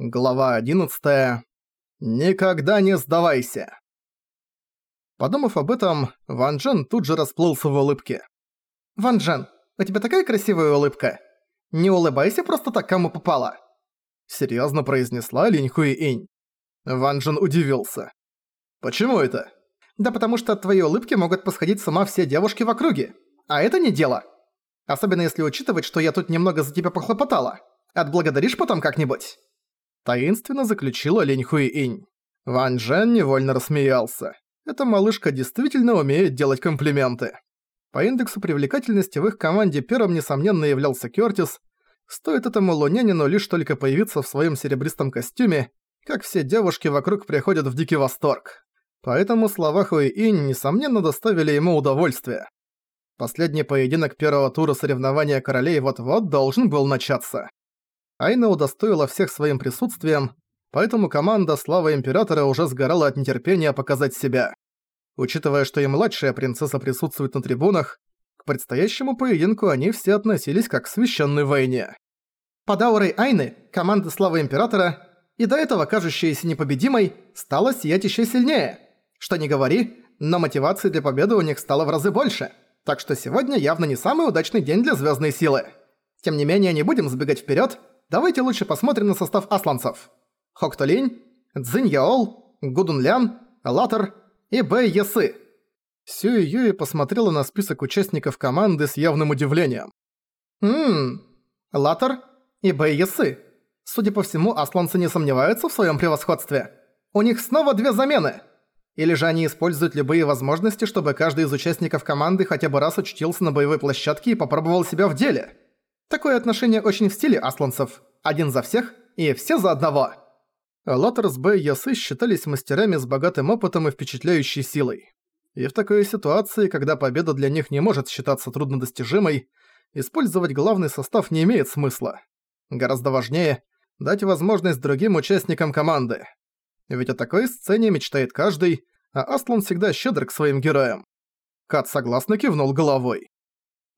Глава 11. Никогда не сдавайся. Подумав об этом, Ван Джен тут же расплылся в улыбке. «Ван Джен, у тебя такая красивая улыбка. Не улыбайся просто так, кому попало!» Серьезно произнесла Линь Хуи Инь. Ван Джен удивился. «Почему это?» «Да потому что от твоей улыбки могут посходить с ума все девушки в округе. А это не дело. Особенно если учитывать, что я тут немного за тебя похлопотала. Отблагодаришь потом как-нибудь?» Таинственно заключила Лень Хуи-инь. Ван Джен невольно рассмеялся. Эта малышка действительно умеет делать комплименты. По индексу привлекательности в их команде первым, несомненно, являлся Кёртис. Стоит этому лунянину лишь только появиться в своем серебристом костюме, как все девушки вокруг приходят в дикий восторг. Поэтому слова Хуи-инь, несомненно, доставили ему удовольствие. Последний поединок первого тура соревнования королей вот-вот должен был начаться. Айна удостоила всех своим присутствием, поэтому команда Слава Императора уже сгорала от нетерпения показать себя. Учитывая, что и младшая принцесса присутствует на трибунах, к предстоящему поединку они все относились как к священной войне. Под аурой Айны команда Славы Императора, и до этого кажущаяся непобедимой, стала сиять еще сильнее. Что не говори, но мотивации для победы у них стало в разы больше. Так что сегодня явно не самый удачный день для звездной силы. Тем не менее, не будем сбегать вперед Давайте лучше посмотрим на состав асланцев. Хоктолинь, Цзинь Яол, Гудун Лян, Латер и Бэй Ясы. Сюи Юи посмотрела на список участников команды с явным удивлением. «Ммм, Латер и Бэй Ясы. Судя по всему, асланцы не сомневаются в своем превосходстве. У них снова две замены. Или же они используют любые возможности, чтобы каждый из участников команды хотя бы раз очутился на боевой площадке и попробовал себя в деле». Такое отношение очень в стиле асланцев. Один за всех и все за одного. Лотерс Б и Ясы считались мастерами с богатым опытом и впечатляющей силой. И в такой ситуации, когда победа для них не может считаться труднодостижимой, использовать главный состав не имеет смысла. Гораздо важнее – дать возможность другим участникам команды. Ведь о такой сцене мечтает каждый, а Аслан всегда щедр к своим героям. Кат согласно кивнул головой.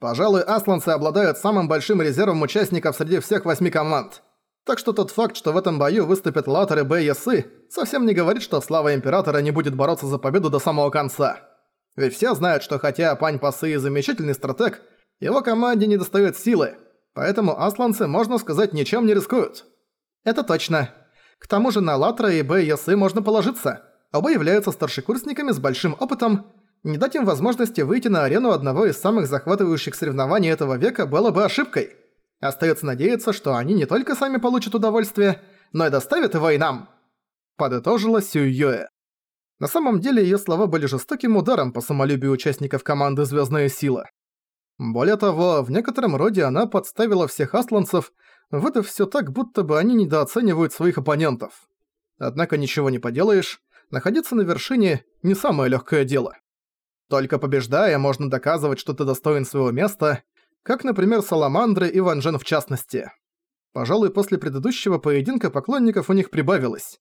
Пожалуй, асланцы обладают самым большим резервом участников среди всех восьми команд. Так что тот факт, что в этом бою выступят Латер и Бэй Ясы, совсем не говорит, что слава Императора не будет бороться за победу до самого конца. Ведь все знают, что хотя Пань Пасы и замечательный стратег, его команде не достает силы, поэтому асланцы, можно сказать, ничем не рискуют. Это точно. К тому же на Латра и Бэй Ясы можно положиться. Оба являются старшекурсниками с большим опытом, не дать им возможности выйти на арену одного из самых захватывающих соревнований этого века было бы ошибкой. Остается надеяться, что они не только сами получат удовольствие, но и доставят его и нам. Подытожила Сю Юэ. На самом деле ее слова были жестоким ударом по самолюбию участников команды «Звездная сила». Более того, в некотором роде она подставила всех асланцев, выдав все так, будто бы они недооценивают своих оппонентов. Однако ничего не поделаешь, находиться на вершине – не самое легкое дело. Только побеждая, можно доказывать, что ты достоин своего места, как, например, Саламандры и Ван Джен в частности. Пожалуй, после предыдущего поединка поклонников у них прибавилось.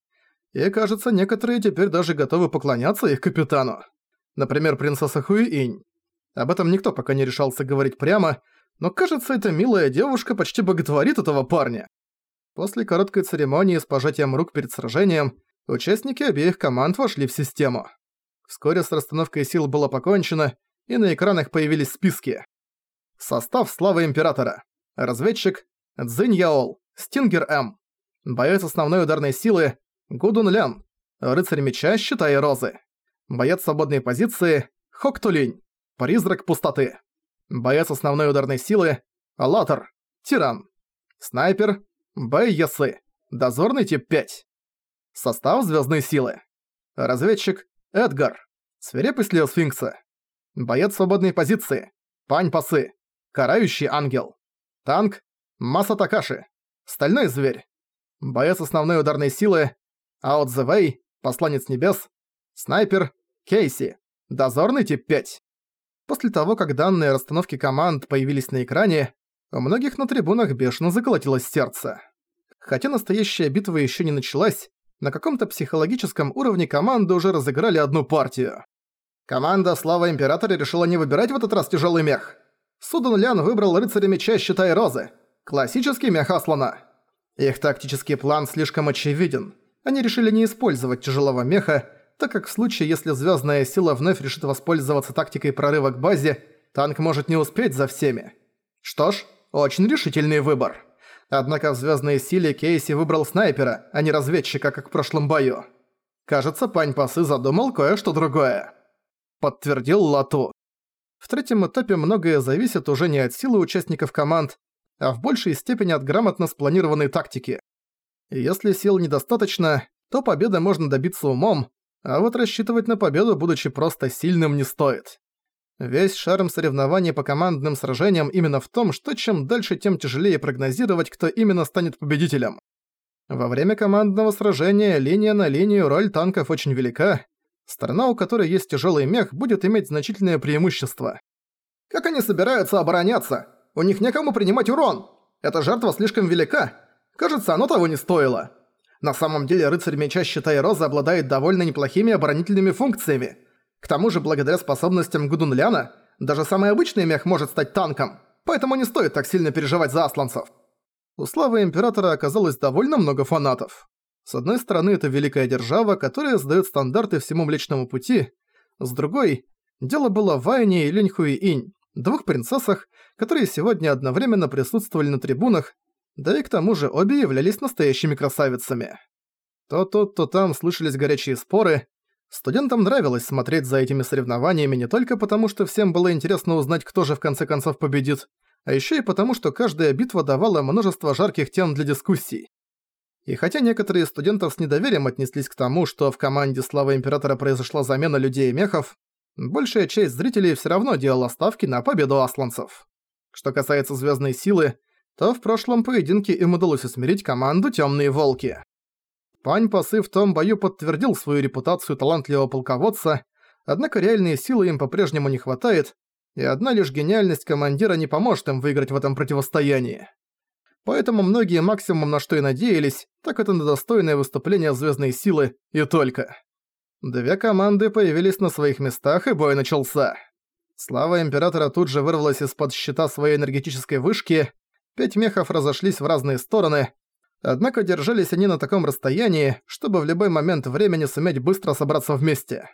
И, кажется, некоторые теперь даже готовы поклоняться их капитану. Например, принцесса Хуи-Инь. Об этом никто пока не решался говорить прямо, но кажется, эта милая девушка почти боготворит этого парня. После короткой церемонии с пожатием рук перед сражением, участники обеих команд вошли в систему. Вскоре с расстановкой сил было покончено, и на экранах появились списки. Состав Славы Императора. Разведчик Цзинь Яол, Стингер М. Боец основной ударной силы Гудун Лян, Рыцарь Меча, Щита и Розы. Боец свободной позиции Хок Тулинь, Призрак Пустоты. Боец основной ударной силы Алатор, Тиран. Снайпер Бэй Ясы, Дозорный тип 5. Состав Звездной силы. Разведчик Эдгар. Свирепость Лео Сфинкса. Боец свободной позиции. Пань Пасы. Карающий ангел. Танк. Маса Такаши. Стальной зверь. Боец основной ударной силы. Аут Way. Посланец небес. Снайпер. Кейси. Дозорный тип 5. После того, как данные расстановки команд появились на экране, у многих на трибунах бешено заколотилось сердце. Хотя настоящая битва еще не началась, на каком-то психологическом уровне команды уже разыграли одну партию. Команда Слава Императора решила не выбирать в этот раз тяжелый мех. Судан Лян выбрал рыцаря меча щита и розы. Классический мех Аслана. Их тактический план слишком очевиден. Они решили не использовать тяжелого меха, так как в случае, если звездная сила вновь решит воспользоваться тактикой прорыва к базе, танк может не успеть за всеми. Что ж, очень решительный выбор. Однако в звездной силе Кейси выбрал снайпера, а не разведчика, как в прошлом бою. Кажется, пань Пасы задумал кое-что другое. Подтвердил Лату. В третьем этапе многое зависит уже не от силы участников команд, а в большей степени от грамотно спланированной тактики. Если сил недостаточно, то победы можно добиться умом, а вот рассчитывать на победу, будучи просто сильным, не стоит. Весь шарм соревнований по командным сражениям именно в том, что чем дальше, тем тяжелее прогнозировать, кто именно станет победителем. Во время командного сражения линия на линию роль танков очень велика. Сторона, у которой есть тяжелый мех, будет иметь значительное преимущество. Как они собираются обороняться? У них некому принимать урон. Эта жертва слишком велика. Кажется, оно того не стоило. На самом деле рыцарь меча Щита и Розы обладает довольно неплохими оборонительными функциями. К тому же, благодаря способностям Гудунляна, даже самый обычный мех может стать танком, поэтому не стоит так сильно переживать за асланцев. У славы Императора оказалось довольно много фанатов. С одной стороны, это великая держава, которая сдаёт стандарты всему Млечному Пути, с другой, дело было в Айне и Линьхуи Инь, двух принцессах, которые сегодня одновременно присутствовали на трибунах, да и к тому же обе являлись настоящими красавицами. То тут, то там слышались горячие споры. Студентам нравилось смотреть за этими соревнованиями не только потому, что всем было интересно узнать, кто же в конце концов победит, а ещё и потому, что каждая битва давала множество жарких тем для дискуссий. И хотя некоторые студентов с недоверием отнеслись к тому, что в команде Славы Императора произошла замена людей и мехов, большая часть зрителей всё равно делала ставки на победу асланцев. Что касается звездной силы, то в прошлом поединке им удалось усмирить команду Темные Волки. Пань Пасы в том бою подтвердил свою репутацию талантливого полководца, однако реальной силы им по-прежнему не хватает, и одна лишь гениальность командира не поможет им выиграть в этом противостоянии. Поэтому многие максимум на что и надеялись, так это на достойное выступление звездной силы и только. Две команды появились на своих местах, и бой начался. Слава Императора тут же вырвалась из-под щита своей энергетической вышки, пять мехов разошлись в разные стороны, однако держались они на таком расстоянии, чтобы в любой момент времени суметь быстро собраться вместе.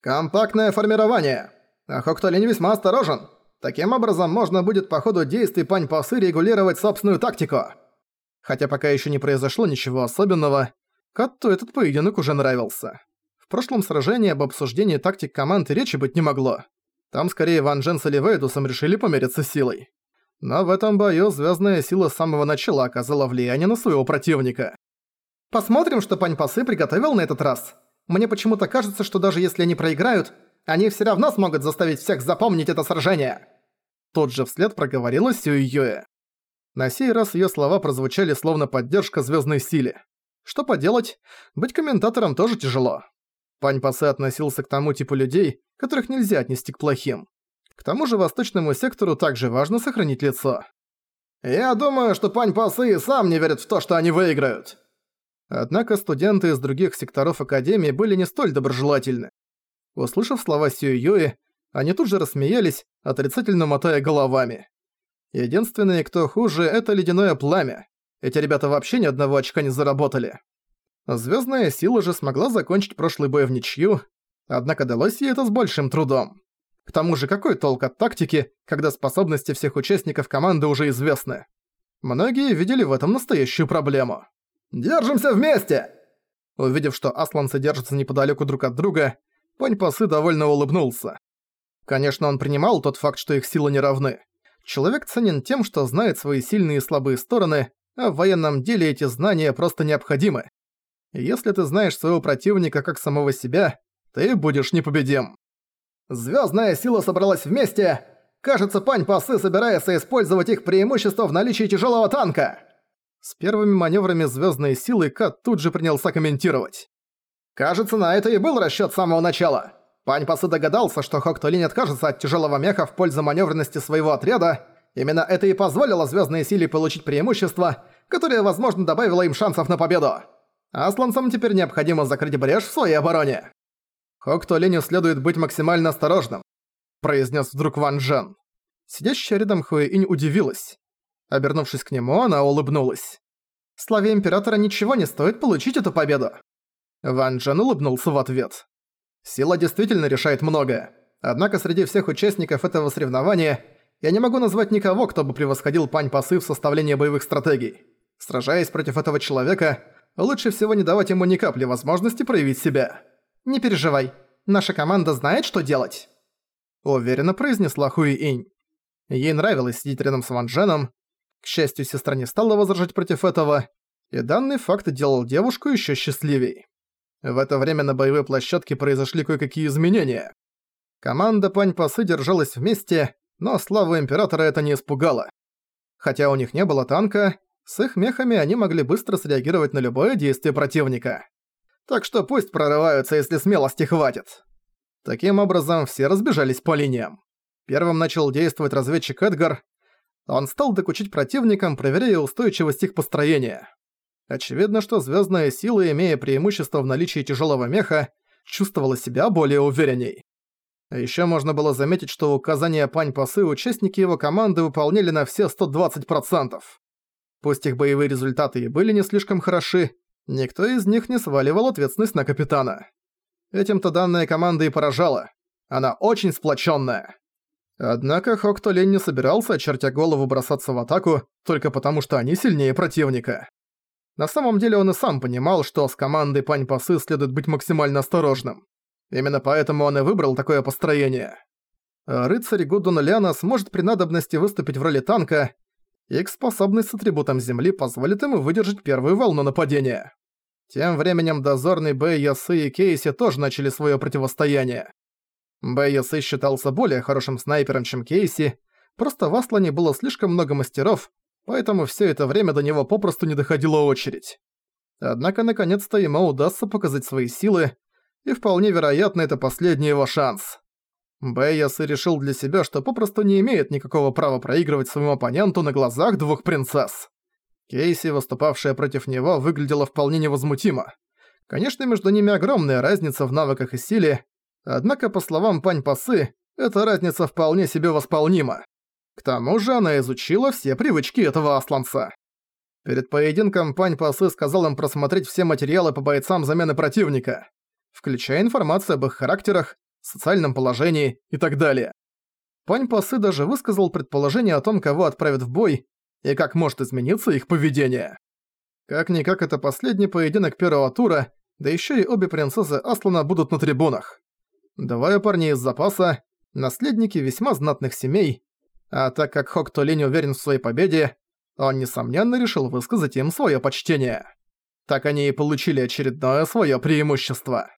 «Компактное формирование! Ахоктолинь весьма осторожен. Таким образом, можно будет по ходу действий Пань Пасы регулировать собственную тактику». Хотя пока еще не произошло ничего особенного, Катту этот поединок уже нравился. В прошлом сражении об обсуждении тактик команд речи быть не могло. Там скорее Ван Джен с Оливейдусом решили помериться силой. Но в этом бою звездная сила с самого начала оказала влияние на своего противника. Посмотрим, что Пань Пасы приготовил на этот раз. Мне почему-то кажется, что даже если они проиграют, они все равно смогут заставить всех запомнить это сражение. Тут же вслед проговорила Сюй Юэ. На сей раз ее слова прозвучали словно поддержка звездной силе. Что поделать, быть комментатором тоже тяжело. Пань Пасе относился к тому типу людей, которых нельзя отнести к плохим. К тому же восточному сектору также важно сохранить лицо. «Я думаю, что Пань Пасы сам не верит в то, что они выиграют». Однако студенты из других секторов Академии были не столь доброжелательны. Услышав слова Сью Юи, они тут же рассмеялись, отрицательно мотая головами. Единственные, кто хуже, это ледяное пламя. Эти ребята вообще ни одного очка не заработали. Звездная сила же смогла закончить прошлый бой в ничью, однако далось ей это с большим трудом. К тому же какой толк от тактики, когда способности всех участников команды уже известны? Многие видели в этом настоящую проблему. «Держимся вместе!» Увидев, что асланцы держатся неподалеку друг от друга, Пань Пасы довольно улыбнулся. Конечно, он принимал тот факт, что их силы не равны. Человек ценен тем, что знает свои сильные и слабые стороны, а в военном деле эти знания просто необходимы. Если ты знаешь своего противника как самого себя, ты будешь непобедим. Звездная сила собралась вместе. Кажется, Пань Пасы собирается использовать их преимущество в наличии тяжелого танка. С первыми маневрами звездной силы Кат тут же принялся комментировать. Кажется, на это и был расчет с самого начала. Пань Пасы догадался, что Хоктолинь откажется от тяжелого меха в пользу маневренности своего отряда. Именно это и позволило звездной силе получить преимущество, которое, возможно, добавило им шансов на победу. Асланцам теперь необходимо закрыть брешь в своей обороне. Хокто Леню следует быть максимально осторожным, произнес вдруг Ван Джен. Сидящая рядом Хуэинь удивилась. Обернувшись к нему, она улыбнулась. Славе Императора ничего не стоит получить эту победу. Ван Джен улыбнулся в ответ. Сила действительно решает многое. Однако среди всех участников этого соревнования я не могу назвать никого, кто бы превосходил Пань Пасы в составлении боевых стратегий. Сражаясь против этого человека, лучше всего не давать ему ни капли возможности проявить себя. «Не переживай, наша команда знает, что делать», – уверенно произнесла Хуи Инь. Ей нравилось сидеть рядом с Ван Дженом. К счастью, сестра не стала возражать против этого, и данный факт делал девушку еще счастливей. В это время на боевой площадке произошли кое-какие изменения. Команда Пань Пасы держалась вместе, но славу Императора это не испугало. Хотя у них не было танка, с их мехами они могли быстро среагировать на любое действие противника. Так что пусть прорываются, если смелости хватит. Таким образом, все разбежались по линиям. Первым начал действовать разведчик Эдгар. Он стал докучить противникам, проверяя устойчивость их построения. Очевидно, что звездная сила, имея преимущество в наличии тяжелого меха, чувствовала себя более уверенней. А ещё можно было заметить, что указания Пань Пасы участники его команды выполняли на все 120%. Пусть их боевые результаты и были не слишком хороши, никто из них не сваливал ответственность на капитана. Этим-то данная команда и поражала. Она очень сплоченная. Однако Хокто Лень не собирался, очертя голову, бросаться в атаку, только потому что они сильнее противника. На самом деле он и сам понимал, что с командой Пань Пасы следует быть максимально осторожным. Именно поэтому он и выбрал такое построение. Рыцарь Гудун Ляна сможет при надобности выступить в роли танка, их способность с атрибутом земли позволит ему выдержать первую волну нападения. Тем временем дозорный Бэй Ясы и Кейси тоже начали свое противостояние. Бэй Ясы считался более хорошим снайпером, чем Кейси, просто в Аслане было слишком много мастеров, поэтому все это время до него попросту не доходила очередь. Однако наконец-то ему удастся показать свои силы, и вполне вероятно это последний его шанс. Бэйяс решил для себя, что попросту не имеет никакого права проигрывать своему оппоненту на глазах двух принцесс. Кейси, выступавшая против него, выглядела вполне невозмутимо. Конечно, между ними огромная разница в навыках и силе, однако, по словам Пань Пасы, эта разница вполне себе восполнима. К тому же она изучила все привычки этого асланца. Перед поединком Пань Пасы сказал им просмотреть все материалы по бойцам замены противника включая информацию об их характерах, социальном положении и так далее. Пань Пасы даже высказал предположение о том, кого отправят в бой и как может измениться их поведение. Как-никак это последний поединок первого тура, да еще и обе принцессы Аслана будут на трибунах. Двое парней из запаса, наследники весьма знатных семей, а так как Хок Толи не уверен в своей победе, он, несомненно, решил высказать им свое почтение. Так они и получили очередное свое преимущество.